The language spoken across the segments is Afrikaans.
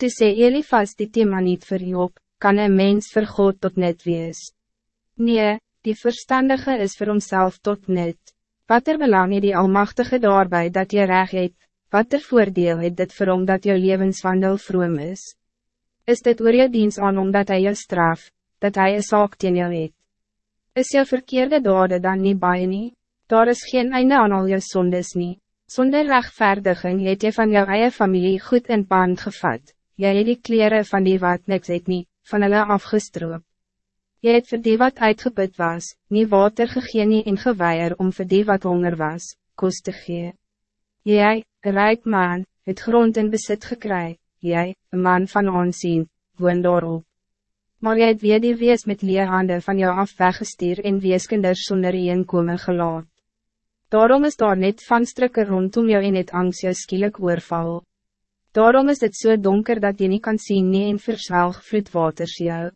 Toe sê Elifas die thema niet vir Job, kan een mens vir God tot net wees. Nee, die verstandige is voor homself tot net. Wat er belang het die Almachtige daarbij dat je recht het, wat er voordeel het dit vir hom dat jou levenswandel vroom is? Is dit oor jou diens aan omdat hij jou straf, dat hij een saak teen jou het? Is jou verkeerde dade dan niet baie nie? Daar is geen einde aan al jou sondes nie. Zonder rechtvaardiging het je van jou eie familie goed in band gevat. Jy het die kleren van die wat niks het nie, van hulle afgestroop. Jy het vir die wat uitgeput was, nie water gegee nie en geweier om vir die wat honger was, koos te gee. Jy, een rijk man, het grond in besit gekry, jy, een man van aansien, woon daarop. Maar jy het weer die wees met leerhande van jou af weggestuur en weeskinders sonder komen gelaat. Daarom is daar net van strikke rondom jou en het angst jou skielik oorval. Daarom is het zo so donker dat je niet kan zien nie en verswelg vloedwaters jou.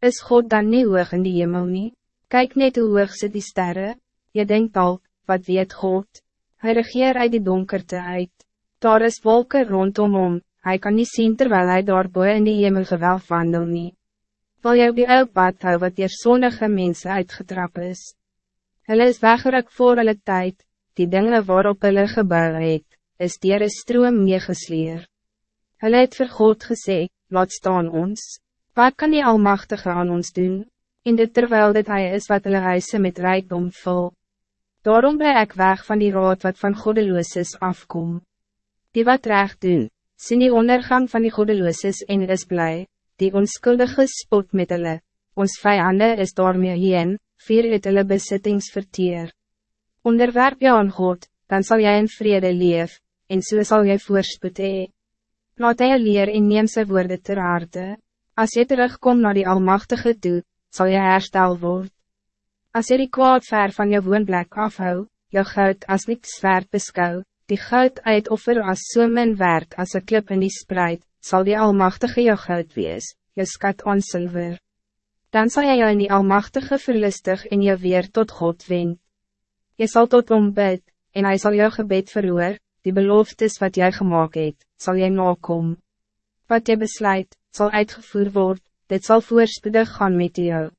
Is God dan niet hoog in die hemel nie? Kijk net hoe hoog sit die sterren. Je denkt al, wat weet God? Hij regeer uit die donkerte uit. Daar is wolken rondom hom, hij kan niet zien terwijl hij daar boe in die hemel gewelf wandel nie. Wil jy op die oud pad hou wat dier sonnige mense uitgetrap is? Hulle is weggerik voor hulle tijd, die dingen waarop hulle gebouw het, is dier een stroom meegesleer. Hulle het vir God gesê, laat staan ons. Wat kan die Almachtige aan ons doen? In dit terwijl dit hij is wat hulle huise met rijkdom vul. Daarom ben ik weg van die raad wat van godelooses afkom. Die wat recht doen, sien die ondergang van die godelooses en is blij, die onskuldige spot met hulle, ons vijanden is daarmee heen, vier het hulle besittings verteer. Onderwerp jou aan God, dan zal jij in vrede leef, en so sal jy voorspoed hee. Laat hy leer en neem sy woorde ter aarde. Als je terugkomt naar die Almachtige toe, zal je herstel worden. Als je die kwaad ver van je woonplek afhou, je goud als niks zwaard beschouw, die goud uit offer als so min werd als een klip in die spreid, zal die Almachtige je goud wees, je skat on zilver. Dan zal je in die Almachtige verlustig en je weer tot God wen. Je zal tot hom bid, en hij zal jou gebed verhoor, die beloftes wat jij gemaakt hebt, zal jij nakom. Wat je besluit, zal uitgevoerd worden, dit zal voorspoedig gaan met jou.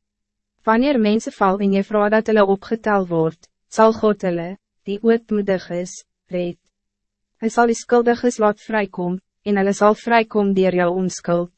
Wanneer mensen val en je vrouw dat hulle opgeteld wordt, zal God hulle, die ootmoedig is, red. Hij zal die skuldiges laat vrijkom, en hulle zal vrijkom dier jou onskuld.